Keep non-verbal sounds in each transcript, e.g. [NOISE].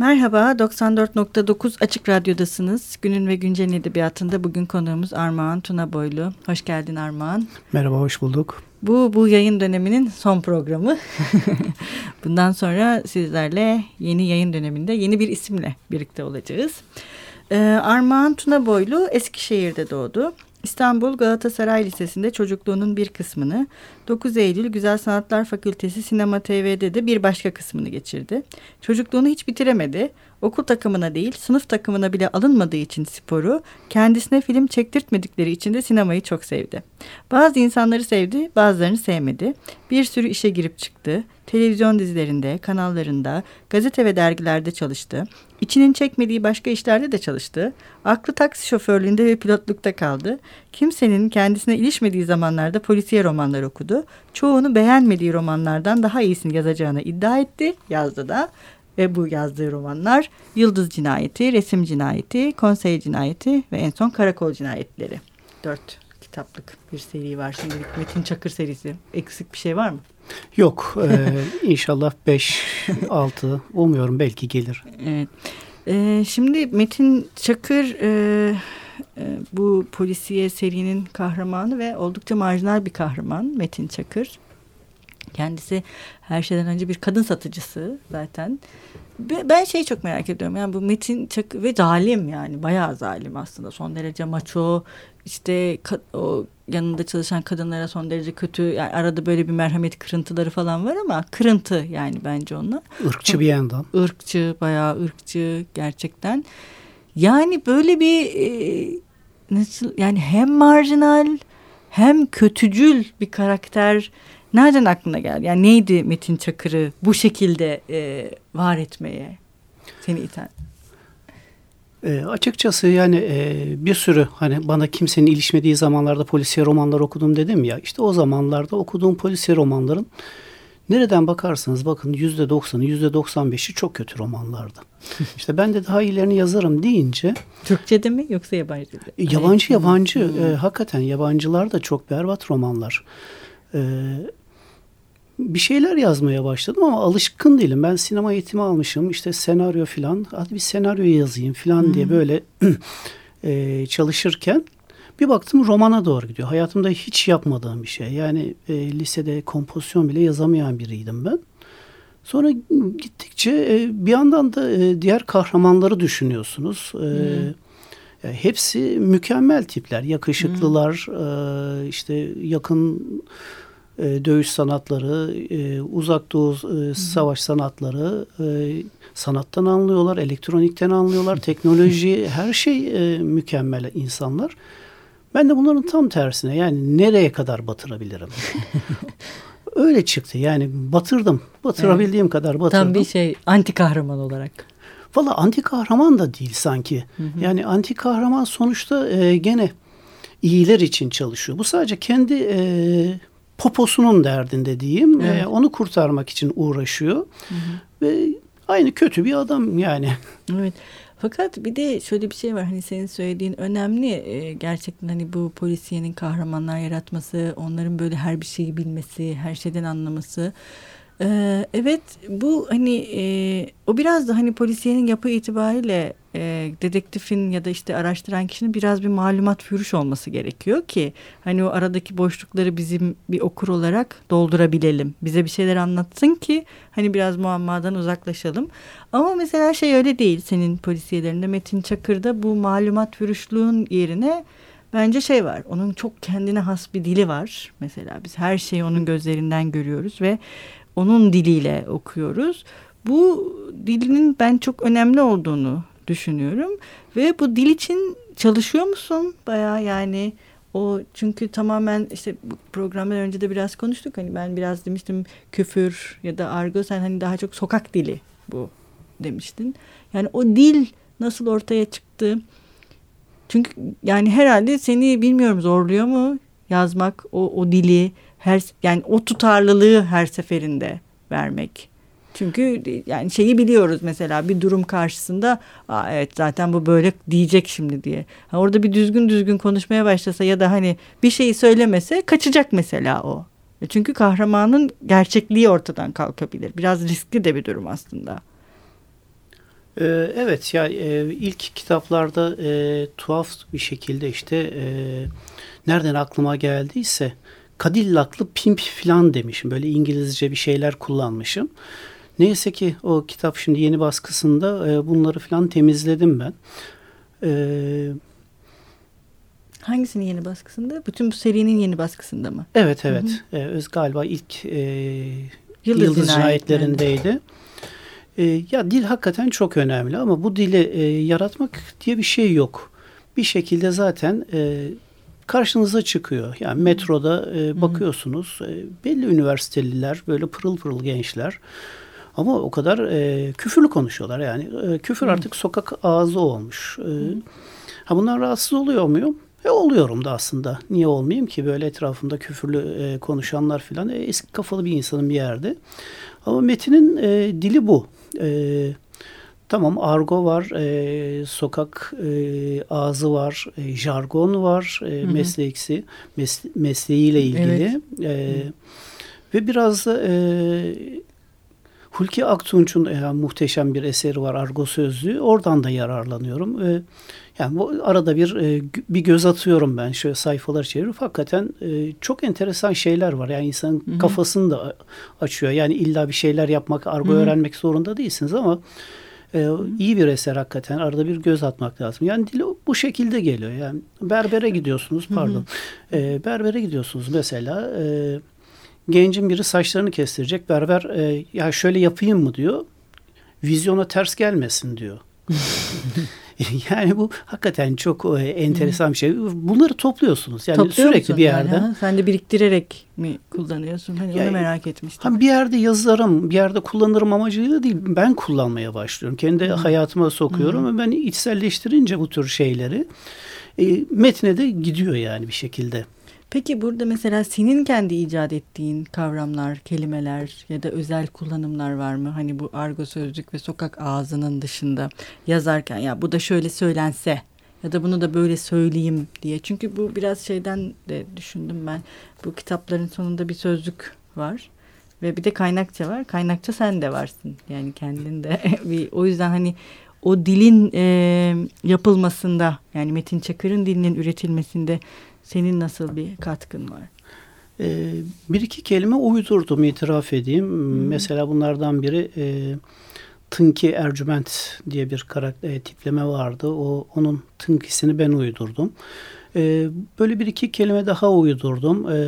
Merhaba, 94.9 Açık Radyo'dasınız. Günün ve Güncel'in edebiyatında bugün konuğumuz Armağan Tuna Boylu. Hoş geldin Armağan. Merhaba, hoş bulduk. Bu, bu yayın döneminin son programı. [LAUGHS] Bundan sonra sizlerle yeni yayın döneminde yeni bir isimle birlikte olacağız. Ee, Armağan Tuna Boylu Eskişehir'de doğdu. İstanbul Galatasaray Lisesi'nde çocukluğunun bir kısmını, 9 Eylül Güzel Sanatlar Fakültesi Sinema TV'de de bir başka kısmını geçirdi. Çocukluğunu hiç bitiremedi. Okul takımına değil, sınıf takımına bile alınmadığı için sporu, kendisine film çektirtmedikleri için de sinemayı çok sevdi. Bazı insanları sevdi, bazılarını sevmedi. Bir sürü işe girip çıktı. Televizyon dizilerinde, kanallarında, gazete ve dergilerde çalıştı. İçinin çekmediği başka işlerde de çalıştı. Aklı taksi şoförlüğünde ve pilotlukta kaldı. Kimsenin kendisine ilişmediği zamanlarda polisiye romanlar okudu. Çoğunu beğenmediği romanlardan daha iyisini yazacağını iddia etti. Yazdı da. Ve bu yazdığı romanlar Yıldız Cinayeti, Resim Cinayeti, Konsey Cinayeti ve en son Karakol Cinayetleri. Dört kitaplık bir seri var şimdilik. Metin Çakır serisi. Eksik bir şey var mı? Yok. E, [LAUGHS] inşallah 5, 6 umuyorum belki gelir. Evet. E, şimdi Metin Çakır e, e, bu polisiye serinin kahramanı ve oldukça marjinal bir kahraman Metin Çakır. Kendisi her şeyden önce bir kadın satıcısı zaten. Ben şeyi çok merak ediyorum. Yani bu Metin Çakır ve zalim yani bayağı zalim aslında. Son derece maço işte o yanında çalışan kadınlara son derece kötü yani arada böyle bir merhamet kırıntıları falan var ama kırıntı yani bence onlar. Irkçı bir yandan. Irkçı bayağı ırkçı gerçekten. Yani böyle bir e, nasıl yani hem marjinal hem kötücül bir karakter nereden aklına geldi? Yani neydi Metin Çakır'ı bu şekilde e, var etmeye seni iten? E, açıkçası yani e, bir sürü hani bana kimsenin ilişmediği zamanlarda polisiye romanlar okudum dedim ya. işte o zamanlarda okuduğum polisiye romanların nereden bakarsanız bakın yüzde doksanı yüzde doksan beşi çok kötü romanlardı. [LAUGHS] İşte ben de daha iyilerini yazarım deyince. Türkçe'de mi yoksa yabancı? E, yabancı yabancı hmm. e, hakikaten yabancılar da çok berbat romanlar. E, bir şeyler yazmaya başladım ama alışkın değilim. Ben sinema eğitimi almışım. işte senaryo falan. Hadi bir senaryo yazayım falan hmm. diye böyle [CLEARS THROAT] e, çalışırken bir baktım romana doğru gidiyor. Hayatımda hiç yapmadığım bir şey. Yani e, lisede kompozisyon bile yazamayan biriydim ben. Sonra gittikçe e, bir yandan da e, diğer kahramanları düşünüyorsunuz. E, hmm. Hepsi mükemmel tipler. Yakışıklılar, hmm. e, işte yakın e, dövüş sanatları, e, uzak doğu e, savaş sanatları e, sanattan anlıyorlar, elektronikten anlıyorlar, teknoloji her şey e, mükemmel insanlar. Ben de bunların tam tersine yani nereye kadar batırabilirim? [LAUGHS] Öyle çıktı yani batırdım. Batırabildiğim evet. kadar batırdım. Tam bir şey anti kahraman olarak. Valla anti kahraman da değil sanki. Hı hı. Yani anti kahraman sonuçta e, gene iyiler için çalışıyor. Bu sadece kendi e, poposunun derdinde diyeyim. Evet. E, onu kurtarmak için uğraşıyor. Hı hı. Ve aynı kötü bir adam yani. [LAUGHS] Evet. Fakat bir de şöyle bir şey var hani senin söylediğin önemli e, gerçekten hani bu polisiyenin kahramanlar yaratması onların böyle her bir şeyi bilmesi her şeyden anlaması ee, evet bu hani e, o biraz da hani polisiyenin yapı itibariyle e, dedektifin ya da işte araştıran kişinin biraz bir malumat fürüş olması gerekiyor ki hani o aradaki boşlukları bizim bir okur olarak doldurabilelim. Bize bir şeyler anlatsın ki hani biraz muammadan uzaklaşalım. Ama mesela şey öyle değil senin polisiyelerinde Metin Çakır'da bu malumat fürüşlüğün yerine bence şey var. Onun çok kendine has bir dili var. Mesela biz her şeyi onun gözlerinden görüyoruz ve onun diliyle okuyoruz. Bu dilinin ben çok önemli olduğunu düşünüyorum ve bu dil için çalışıyor musun? Baya yani o çünkü tamamen işte programdan önce de biraz konuştuk hani ben biraz demiştim küfür ya da argo sen hani daha çok sokak dili bu demiştin. Yani o dil nasıl ortaya çıktı? Çünkü yani herhalde seni bilmiyorum zorluyor mu yazmak o, o dili her yani o tutarlılığı her seferinde vermek. Çünkü yani şeyi biliyoruz mesela bir durum karşısında Aa, evet zaten bu böyle diyecek şimdi diye. Ha, orada bir düzgün düzgün konuşmaya başlasa ya da hani bir şeyi söylemese kaçacak mesela o. E, çünkü kahramanın gerçekliği ortadan kalkabilir. Biraz riskli de bir durum aslında. Ee, evet ya e, ilk kitaplarda e, tuhaf bir şekilde işte e, nereden aklıma geldiyse Cadillac'lı pimp falan demişim. Böyle İngilizce bir şeyler kullanmışım. Neyse ki o kitap şimdi yeni baskısında e, bunları falan temizledim ben. Evet Hangisinin yeni baskısında? Bütün bu serinin yeni baskısında mı? Evet evet. Hı hı. Ee, öz galiba ilk e, Yıldız, Yıldız cinayetlerindeydi. E, ya dil hakikaten çok önemli ama bu dili e, yaratmak diye bir şey yok. Bir şekilde zaten e, karşınıza çıkıyor. Yani metroda e, bakıyorsunuz e, belli üniversiteliler böyle pırıl pırıl gençler ama o kadar e, küfürlü konuşuyorlar yani e, küfür artık sokak ağzı olmuş. E, ha bunlar rahatsız oluyor muyum? E oluyorum da aslında. Niye olmayayım ki böyle etrafımda küfürlü e, konuşanlar filan. E, eski kafalı bir insanın bir yerde. Ama Metin'in e, dili bu. E, tamam argo var, e, sokak e, ağzı var, e, jargon var, e, mesleksi, mes, mesleğiyle ilgili. Evet. E, ve biraz da e, Hulki Aktunç'un e, muhteşem bir eseri var Argo Sözlüğü. Oradan da yararlanıyorum. E, yani bu arada bir e, bir göz atıyorum ben şöyle sayfalar çevirip hakikaten e, çok enteresan şeyler var. Yani insanın Hı-hı. kafasını da açıyor. Yani illa bir şeyler yapmak, argo Hı-hı. öğrenmek zorunda değilsiniz ama e, iyi bir eser hakikaten. Arada bir göz atmak lazım. Yani dili bu şekilde geliyor. Yani berbere gidiyorsunuz pardon. E, berbere gidiyorsunuz mesela e, gencin biri saçlarını kestirecek. Berber e, ya şöyle yapayım mı diyor. Vizyona ters gelmesin diyor. [LAUGHS] yani bu hakikaten çok e, enteresan bir şey. Bunları topluyorsunuz. Yani Topluyor sürekli musun? bir yerde. Yani, Sen de biriktirerek mi kullanıyorsun? Hani yani, onu merak etmiştim. Hani bir yerde yazarım, bir yerde kullanırım amacıyla değil. Ben kullanmaya başlıyorum. Kendi Hı. hayatıma sokuyorum Hı. ve ben içselleştirince bu tür şeyleri e, metne de gidiyor yani bir şekilde. Peki burada mesela senin kendi icat ettiğin kavramlar, kelimeler ya da özel kullanımlar var mı? Hani bu argo sözcük ve sokak ağzının dışında yazarken ya bu da şöyle söylense ya da bunu da böyle söyleyeyim diye. Çünkü bu biraz şeyden de düşündüm ben. Bu kitapların sonunda bir sözlük var ve bir de kaynakça var. Kaynakça sen de varsın. Yani kendinde [LAUGHS] bir o yüzden hani o dilin e, yapılmasında yani Metin Çakır'ın dilinin üretilmesinde senin nasıl bir katkın var? Ee, bir iki kelime uydurdum itiraf edeyim. Hmm. Mesela bunlardan biri e, Tınki Ercüment diye bir karakter e, tipleme vardı. O onun Tınki'sini ben uydurdum. E, böyle bir iki kelime daha uydurdum. E,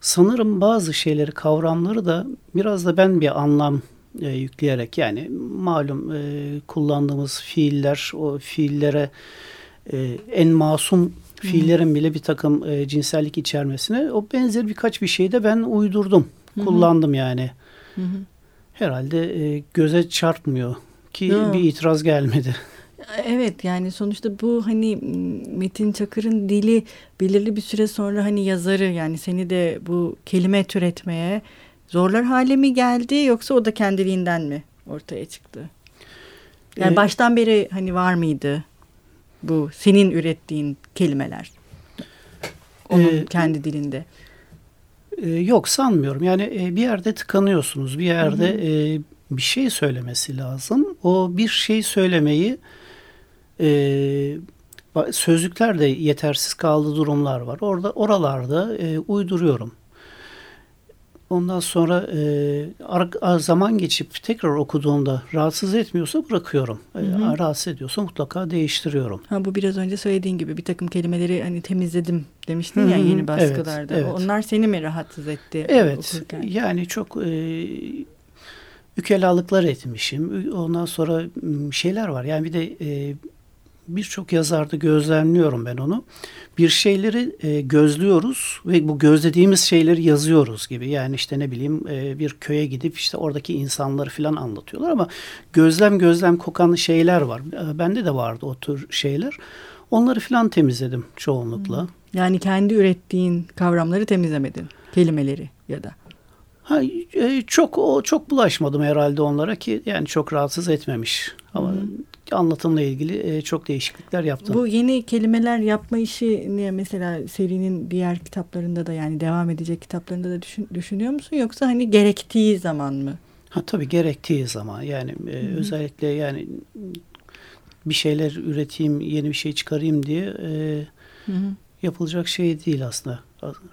sanırım bazı şeyleri, kavramları da biraz da ben bir anlam e, yükleyerek yani malum e, kullandığımız fiiller o fiillere e, en masum fiillerin bile bir takım e, cinsellik içermesine o benzer birkaç bir şey de ben uydurdum. Hı-hı. Kullandım yani. Hı-hı. Herhalde e, göze çarpmıyor ki Yo. bir itiraz gelmedi. [LAUGHS] Evet yani sonuçta bu hani Metin Çakır'ın dili belirli bir süre sonra hani yazarı yani seni de bu kelime türetmeye zorlar hale mi geldi yoksa o da kendiliğinden mi ortaya çıktı? Yani ee, baştan beri hani var mıydı bu senin ürettiğin kelimeler? Onun ee, kendi dilinde. E, yok sanmıyorum. Yani e, bir yerde tıkanıyorsunuz. Bir yerde E, bir şey söylemesi lazım. O bir şey söylemeyi e, sözlüklerde yetersiz kaldığı durumlar var. Orada oralarda e, uyduruyorum. Ondan sonra e, zaman geçip tekrar okuduğumda rahatsız etmiyorsa bırakıyorum. Hı hı. E, rahatsız ediyorsa mutlaka değiştiriyorum. Ha, bu biraz önce söylediğin gibi bir takım kelimeleri hani temizledim demiştin hı hı. ya yeni baskılarda. Evet, evet. Onlar seni mi rahatsız etti? Evet. Okurken? Yani çok e, ükelalıklar etmişim. Ondan sonra şeyler var. Yani bir de e, birçok yazarda gözlemliyorum ben onu. Bir şeyleri e, gözlüyoruz ve bu gözlediğimiz şeyleri yazıyoruz gibi. Yani işte ne bileyim e, bir köye gidip işte oradaki insanları falan anlatıyorlar ama gözlem gözlem kokan şeyler var. E, bende de vardı o tür şeyler. Onları falan temizledim çoğunlukla. Hmm. Yani kendi ürettiğin kavramları temizlemedin, kelimeleri ya da. Ha, e, çok o çok bulaşmadım herhalde onlara ki yani çok rahatsız etmemiş. Ama hmm anlatımla ilgili e, çok değişiklikler yaptım. Bu yeni kelimeler yapma işi niye mesela serinin diğer kitaplarında da yani devam edecek kitaplarında da düşün, düşünüyor musun yoksa hani gerektiği zaman mı? Ha tabii gerektiği zaman yani e, özellikle yani bir şeyler üreteyim, yeni bir şey çıkarayım diye e, Hı hı. yapılacak şey değil aslında.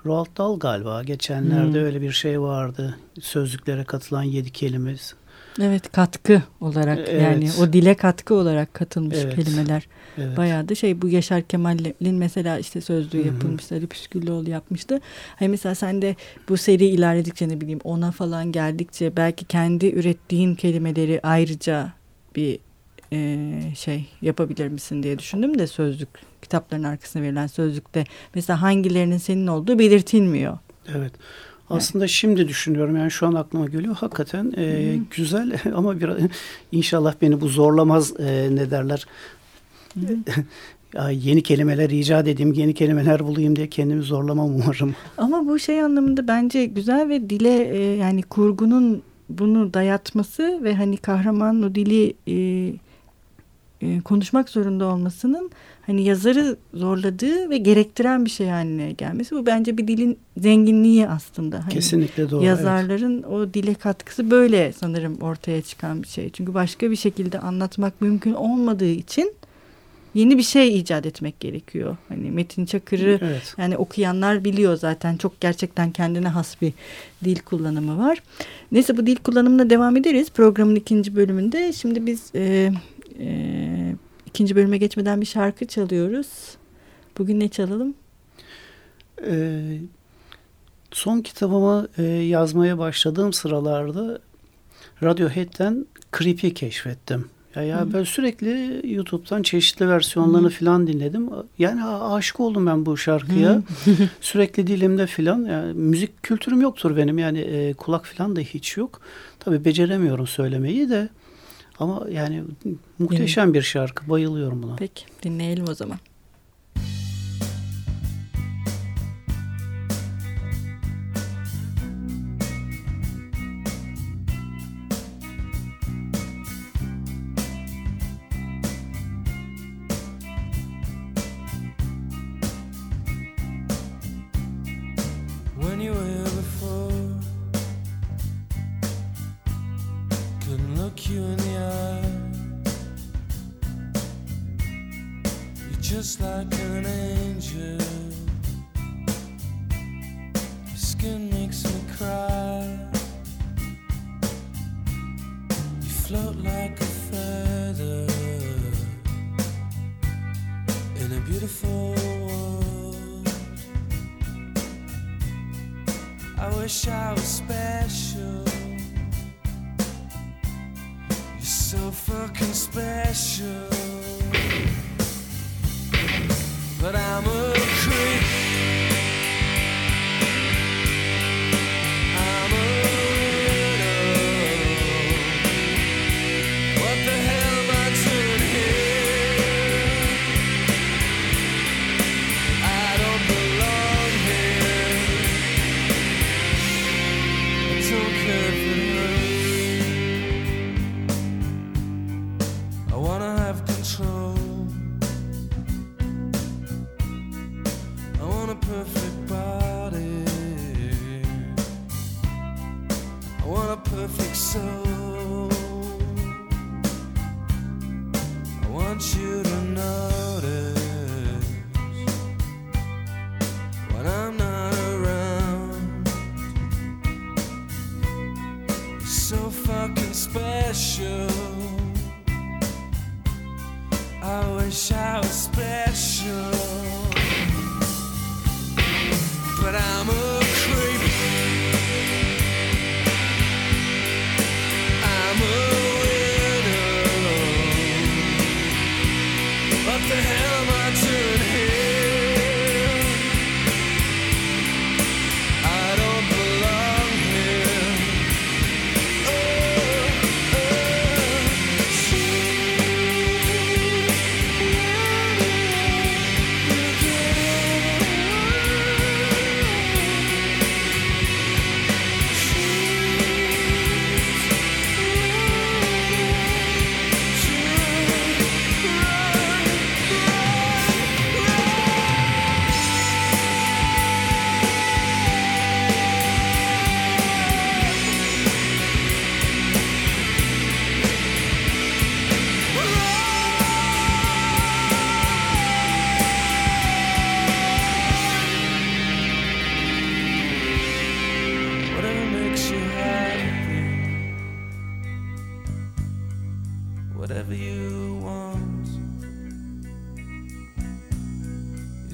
Roald Dahl galiba geçenlerde hı. öyle bir şey vardı. Sözlüklere katılan yedi kelimemiz. Evet katkı olarak evet. yani o dile katkı olarak katılmış evet. kelimeler. Evet. Bayağı da şey bu Yaşar Kemal'in mesela işte sözlüğü yapılmıştı. Ali Püsküllüoğlu yapmıştı. Hani mesela sen de bu seri ilerledikçe ne bileyim ona falan geldikçe belki kendi ürettiğin kelimeleri ayrıca bir e, şey yapabilir misin diye düşündüm de sözlük kitapların arkasına verilen sözlükte mesela hangilerinin senin olduğu belirtilmiyor. Evet. Aslında evet. şimdi düşünüyorum yani şu an aklıma geliyor hakikaten e, güzel [LAUGHS] ama biraz inşallah beni bu zorlamaz e, ne derler [LAUGHS] ya yeni kelimeler icat edeyim, yeni kelimeler bulayım diye kendimi zorlamam umarım. [LAUGHS] Ama bu şey anlamında bence güzel ve dile e, yani kurgunun bunu dayatması ve hani kahramanın o dili e, e, konuşmak zorunda olmasının hani yazarı zorladığı ve gerektiren bir şey haline gelmesi. Bu bence bir dilin zenginliği aslında. Hani Kesinlikle doğru. Yazarların evet. o dile katkısı böyle sanırım ortaya çıkan bir şey. Çünkü başka bir şekilde anlatmak mümkün olmadığı için yeni bir şey icat etmek gerekiyor. Hani Metin Çakır'ı evet. yani okuyanlar biliyor zaten çok gerçekten kendine has bir dil kullanımı var. Neyse bu dil kullanımına devam ederiz programın ikinci bölümünde. Şimdi biz e, e, ikinci bölüme geçmeden bir şarkı çalıyoruz. Bugün ne çalalım? Ee, son kitabımı e, yazmaya başladığım sıralarda Radiohead'den Creepy keşfettim. Ya, ya Hı. ben sürekli YouTube'dan çeşitli versiyonlarını falan dinledim. Yani aşık oldum ben bu şarkıya. [LAUGHS] sürekli dilimde falan. Yani müzik kültürüm yoktur benim. Yani e, kulak falan da hiç yok. Tabii beceremiyorum söylemeyi de. Ama yani muhteşem bir şarkı. Bayılıyorum buna. Peki dinleyelim o zaman. just like an angel. Your skin makes me cry. You float like a feather in a beautiful world. I wish I was special. You're so fucking special but I'm a creep.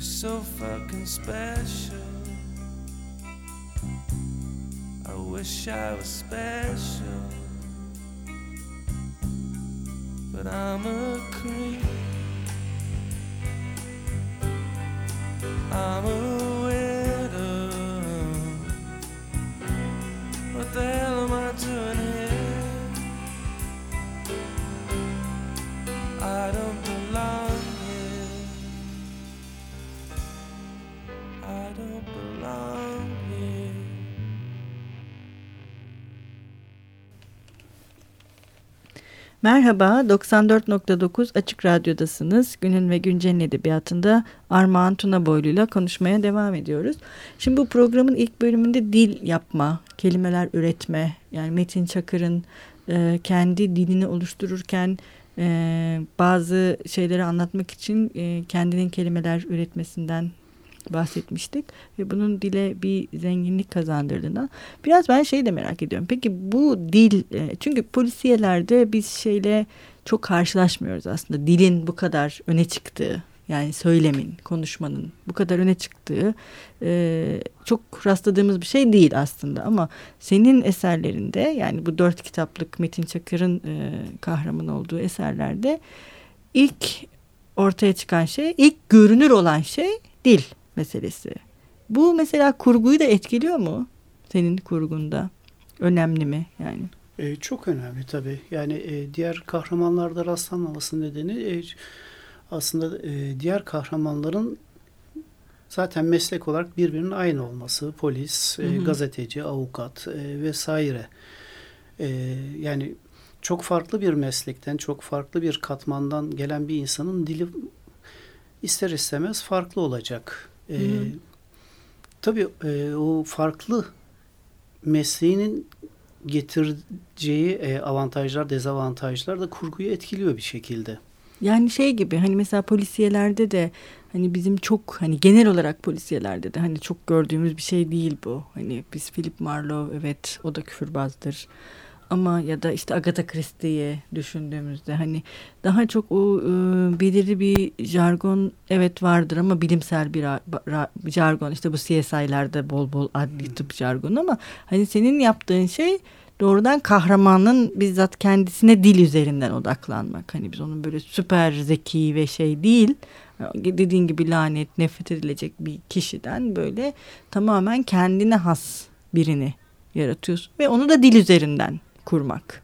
You're so fucking special. I wish I was special, but I'm a creep. I'm a widow. What the Merhaba, 94.9 Açık Radyo'dasınız. Günün ve Güncel'in edebiyatında Armağan Tuna Boylu'yla konuşmaya devam ediyoruz. Şimdi bu programın ilk bölümünde dil yapma, kelimeler üretme, yani Metin Çakır'ın e, kendi dilini oluştururken e, bazı şeyleri anlatmak için e, kendinin kelimeler üretmesinden bahsetmiştik ve bunun dile bir zenginlik kazandırdığından biraz ben şeyi de merak ediyorum. Peki bu dil e, çünkü polisiyelerde biz şeyle çok karşılaşmıyoruz aslında dilin bu kadar öne çıktığı yani söylemin, konuşmanın bu kadar öne çıktığı e, çok rastladığımız bir şey değil aslında. Ama senin eserlerinde yani bu dört kitaplık Metin Çakır'ın e, kahraman olduğu eserlerde ilk ortaya çıkan şey, ilk görünür olan şey dil meselesi. Bu mesela kurguyu da etkiliyor mu senin kurgunda? Önemli mi yani? E, çok önemli tabii. Yani e, diğer kahramanlarda rastlanmaması nedeni e, aslında e, diğer kahramanların zaten meslek olarak birbirinin aynı olması. Polis, e, gazeteci, avukat e, vesaire. E, yani çok farklı bir meslekten, çok farklı bir katmandan gelen bir insanın dili ister istemez farklı olacak. E, tabii e, o farklı mesleğinin getireceği e, avantajlar, dezavantajlar da kurguyu etkiliyor bir şekilde. Yani şey gibi hani mesela polisiyelerde de hani bizim çok hani genel olarak polisiyelerde de hani çok gördüğümüz bir şey değil bu. Hani biz Philip Marlowe evet o da küfürbazdır. Ama ya da işte Agatha Christie'yi düşündüğümüzde hani daha çok o e, belirli bir jargon evet vardır ama bilimsel bir, jargon işte bu CSI'lerde bol bol adli tıp jargonu ama hani senin yaptığın şey doğrudan kahramanın bizzat kendisine dil üzerinden odaklanmak. Hani biz onun böyle süper zeki ve şey değil. Dediğin gibi lanet, nefret edilecek bir kişiden böyle tamamen kendine has birini yaratıyorsun. Ve onu da dil üzerinden kurmak.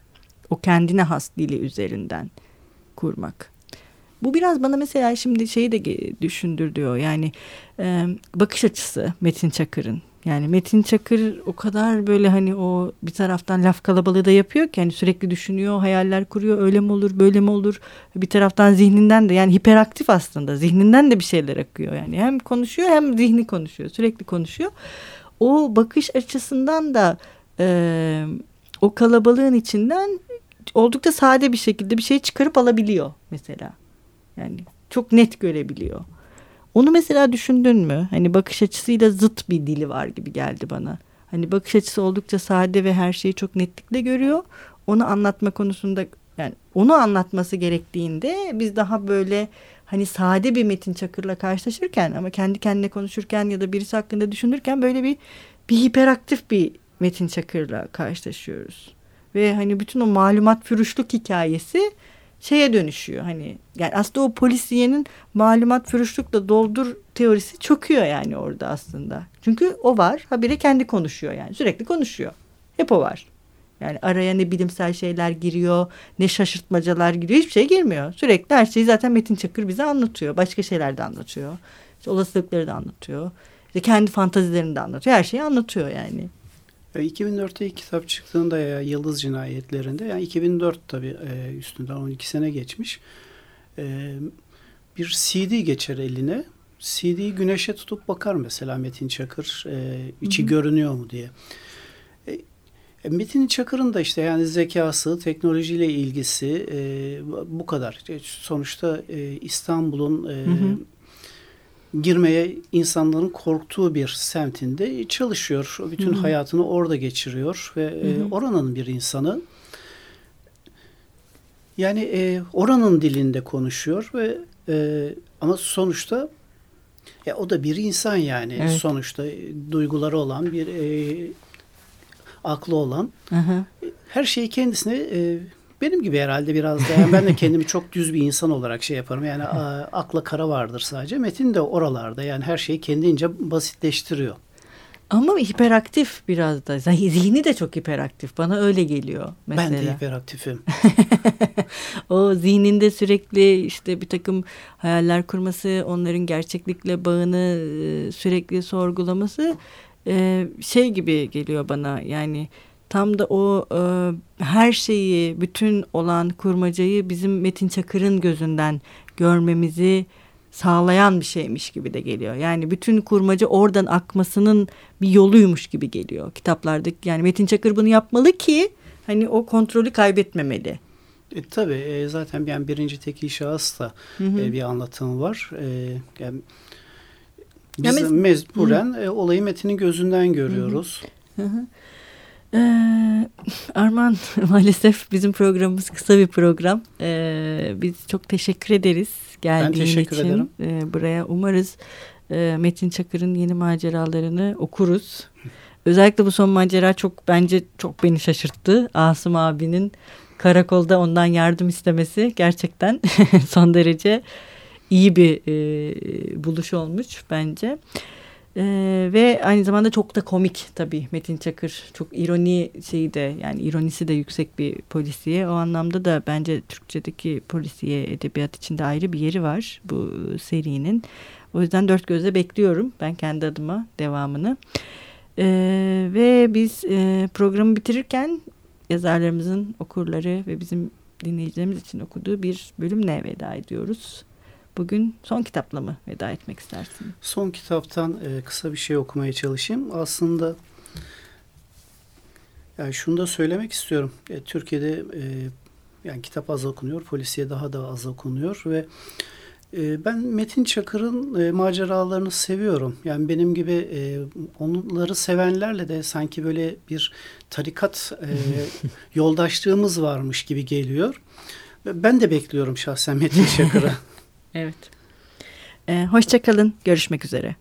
O kendine has dili üzerinden kurmak. Bu biraz bana mesela şimdi şeyi de düşündürüyor. Yani e, bakış açısı Metin Çakır'ın. Yani Metin Çakır o kadar böyle hani o bir taraftan laf kalabalığı da yapıyor ki hani sürekli düşünüyor, hayaller kuruyor. Öyle mi olur, böyle mi olur? Bir taraftan zihninden de yani hiperaktif aslında. Zihninden de bir şeyler akıyor. Yani hem konuşuyor hem zihni konuşuyor. Sürekli konuşuyor. O bakış açısından da e, o kalabalığın içinden oldukça sade bir şekilde bir şey çıkarıp alabiliyor mesela. Yani çok net görebiliyor. Onu mesela düşündün mü? Hani bakış açısıyla zıt bir dili var gibi geldi bana. Hani bakış açısı oldukça sade ve her şeyi çok netlikle görüyor. Onu anlatma konusunda yani onu anlatması gerektiğinde biz daha böyle hani sade bir Metin Çakır'la karşılaşırken ama kendi kendine konuşurken ya da birisi hakkında düşünürken böyle bir bir hiperaktif bir Metin Çakır'la karşılaşıyoruz. Ve hani bütün o malumat fürüşlük hikayesi şeye dönüşüyor. Hani yani aslında o polisiyenin malumat fürüşlükle doldur teorisi çöküyor yani orada aslında. Çünkü o var. Habire kendi konuşuyor yani. Sürekli konuşuyor. Hep o var. Yani araya ne bilimsel şeyler giriyor, ne şaşırtmacalar giriyor. Hiçbir şey girmiyor. Sürekli her şeyi zaten Metin Çakır bize anlatıyor. Başka şeyler de anlatıyor. İşte olasılıkları da anlatıyor. İşte kendi fantazilerini de anlatıyor. Her şeyi anlatıyor yani. 2004'te ilk kitap çıktığında ya Yıldız Cinayetlerinde yani 2004 tabii e, üstünden 12 sene geçmiş. E, bir CD geçer eline. CD'yi güneşe tutup bakar mesela Metin Çakır e, içi hı hı. görünüyor mu diye. Metin Çakır'ın da işte yani zekası, teknolojiyle ilgisi bu kadar. Sonuçta İstanbul'un hı hı girmeye insanların korktuğu bir semtinde çalışıyor. Bütün Hı-hı. hayatını orada geçiriyor ve Hı-hı. E, oranın bir insanı. Yani e, oranın dilinde konuşuyor ve e, ama sonuçta ya o da bir insan yani Evet. sonuçta e, duyguları olan bir e, aklı olan Hı hı. her şeyi kendisine e, benim gibi herhalde biraz da yani ben de kendimi çok düz bir insan olarak şey yaparım yani [LAUGHS] akla kara vardır sadece Metin de oralarda yani her şeyi kendince basitleştiriyor. Ama hiperaktif biraz da. Zih- Zihni de çok hiperaktif. Bana öyle geliyor mesela. Ben de hiperaktifim. [LAUGHS] o zihninde sürekli işte bir takım hayaller kurması, onların gerçeklikle bağını e, sürekli sorgulaması e, şey gibi geliyor bana. Yani tam da o e, her şeyi, bütün olan kurmacayı bizim Metin Çakır'ın gözünden görmemizi sağlayan bir şeymiş gibi de geliyor. Yani bütün kurmaca oradan akmasının bir yoluymuş gibi geliyor kitaplardaki. Yani Metin Çakır bunu yapmalı ki hani o kontrolü kaybetmemeli. E, tabii e, zaten yani birinci tekil şahıs da Hı hı. e, bir anlatım var. E, yani Ya biz mes- mecburen e, olayı Metin'in gözünden görüyoruz. Hı hı. Ee, [LAUGHS] Arman [LAUGHS] maalesef bizim programımız kısa bir program. Ee, biz çok teşekkür ederiz geldiğin teşekkür için ederim. Ee, buraya. Umarız e, Metin Çakır'ın yeni maceralarını okuruz. Özellikle bu son macera çok bence çok beni şaşırttı. Asım abinin karakolda ondan yardım istemesi gerçekten [LAUGHS] son derece iyi bir e, buluş olmuş bence. Ee, ve aynı zamanda çok da komik tabii Metin Çakır. Çok ironi şeyi de yani ironisi de yüksek bir polisiye. O anlamda da bence Türkçedeki polisiye edebiyat içinde ayrı bir yeri var bu serinin. O yüzden dört gözle bekliyorum ben kendi adıma devamını. Ee, ve biz e, programı bitirirken yazarlarımızın okurları ve bizim dinleyicilerimiz için okuduğu bir bölümle veda ediyoruz. Bugün son kitapla mı veda etmek istersin? Son kitaptan e, kısa bir şey okumaya çalışayım. Aslında yani şunu da söylemek istiyorum. E, Türkiye'de e, yani kitap az okunuyor, polisiye daha da az okunuyor ve e, ben Metin Çakır'ın e, maceralarını seviyorum. Yani benim gibi e, onları sevenlerle de sanki böyle bir tarikat e, [LAUGHS] yoldaşlığımız varmış gibi geliyor. Ben de bekliyorum şahsen Metin Çakır'ı. [LAUGHS] Evet. Ee, Hoşçakalın. Görüşmek üzere.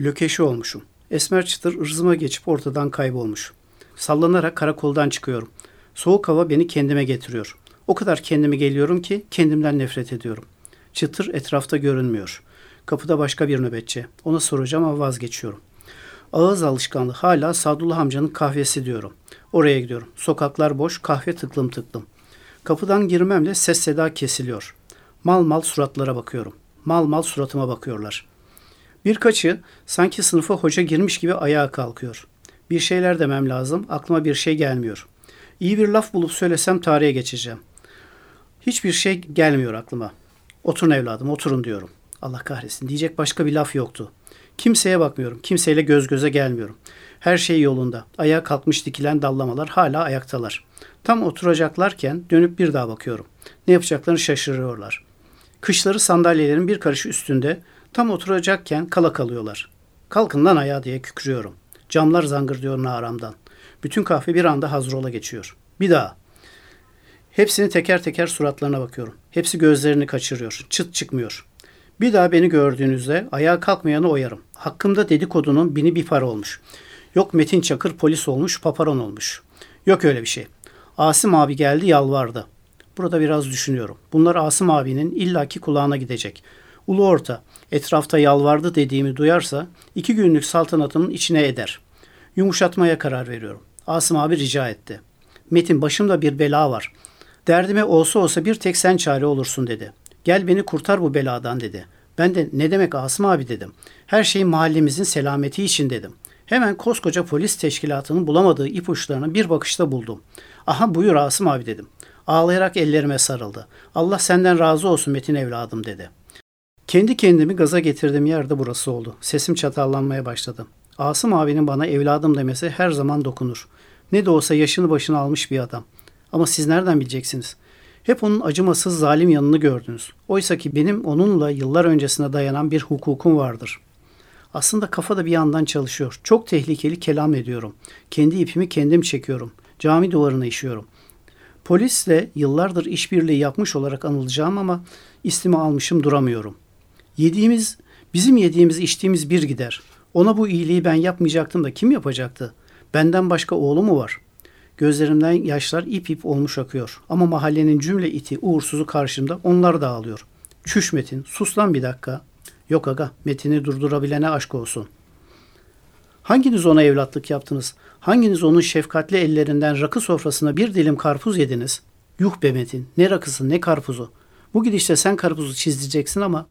Lökeşi olmuşum. Esmer çıtır ırzıma geçip ortadan kaybolmuş. Sallanarak karakoldan çıkıyorum. Soğuk hava beni kendime getiriyor. O kadar kendime geliyorum ki kendimden nefret ediyorum. Çıtır etrafta görünmüyor. Kapıda başka bir nöbetçi. Ona soracağım ama vazgeçiyorum. Ağız alışkanlığı hala Sadullah amcanın kahvesi diyorum. Oraya gidiyorum. Sokaklar boş, kahve tıklım tıklım. Kapıdan girmemle ses seda kesiliyor. Mal mal suratlara bakıyorum. Mal mal suratıma bakıyorlar. Birkaçı sanki sınıfa hoca girmiş gibi ayağa kalkıyor. Bir şeyler demem lazım. Aklıma bir şey gelmiyor. İyi bir laf bulup söylesem tarihe geçeceğim. Hiçbir şey gelmiyor aklıma. Oturun evladım, oturun diyorum. Allah kahretsin. Diyecek başka bir laf yoktu. Kimseye bakmıyorum. Kimseyle göz göze gelmiyorum. Her şey yolunda. Ayağa kalkmış dikilen dallamalar hala ayaktalar. Tam oturacaklarken dönüp bir daha bakıyorum. Ne yapacaklarını şaşırıyorlar. Kışları sandalyelerin bir karış üstünde tam oturacakken kala kalıyorlar. Kalkın lan ayağa diye kükrüyorum. Camlar zangır diyor naramdan. Bütün kahve bir anda hazrola geçiyor. Bir daha. Hepsini teker teker suratlarına bakıyorum. Hepsi gözlerini kaçırıyor. Çıt çıkmıyor. Bir daha beni gördüğünüzde ayağa kalkmayanı oyarım. Hakkımda dedikodunun bini bir para olmuş. Yok Metin Çakır polis olmuş, paparon olmuş. Yok öyle bir şey. Asım abi geldi yalvardı. Burada biraz düşünüyorum. Bunlar Asım abinin illaki kulağına gidecek. Ulu orta, etrafta yalvardı dediğimi duyarsa iki günlük saltanatımın içine eder. Yumuşatmaya karar veriyorum. Asım abi rica etti. Metin başımda bir bela var. Derdime olsa olsa bir tek sen çare olursun dedi. Gel beni kurtar bu beladan dedi. Ben de ne demek Asım abi dedim. Her şey mahallemizin selameti için dedim. Hemen koskoca polis teşkilatının bulamadığı ipuçlarını bir bakışta buldum. Aha buyur Asım abi dedim. Ağlayarak ellerime sarıldı. Allah senden razı olsun Metin evladım dedi. Kendi kendimi gaza getirdiğim yerde burası oldu. Sesim çatallanmaya başladı. Asım abinin bana evladım demesi her zaman dokunur. Ne de olsa yaşını başına almış bir adam. Ama siz nereden bileceksiniz? Hep onun acımasız zalim yanını gördünüz. Oysa ki benim onunla yıllar öncesine dayanan bir hukukum vardır. Aslında kafa da bir yandan çalışıyor. Çok tehlikeli kelam ediyorum. Kendi ipimi kendim çekiyorum. Cami duvarına işiyorum. Polisle yıllardır işbirliği yapmış olarak anılacağım ama istimi almışım duramıyorum. Yediğimiz, bizim yediğimiz içtiğimiz bir gider. Ona bu iyiliği ben yapmayacaktım da kim yapacaktı? Benden başka oğlu mu var? Gözlerimden yaşlar ip ip olmuş akıyor. Ama mahallenin cümle iti uğursuzu karşımda onlar da ağlıyor. Çüş Metin sus lan bir dakika. Yok aga Metin'i durdurabilene aşk olsun. Hanginiz ona evlatlık yaptınız? Hanginiz onun şefkatli ellerinden rakı sofrasına bir dilim karpuz yediniz? Yuh be Metin ne rakısı ne karpuzu. Bu gidişte sen karpuzu çizdireceksin ama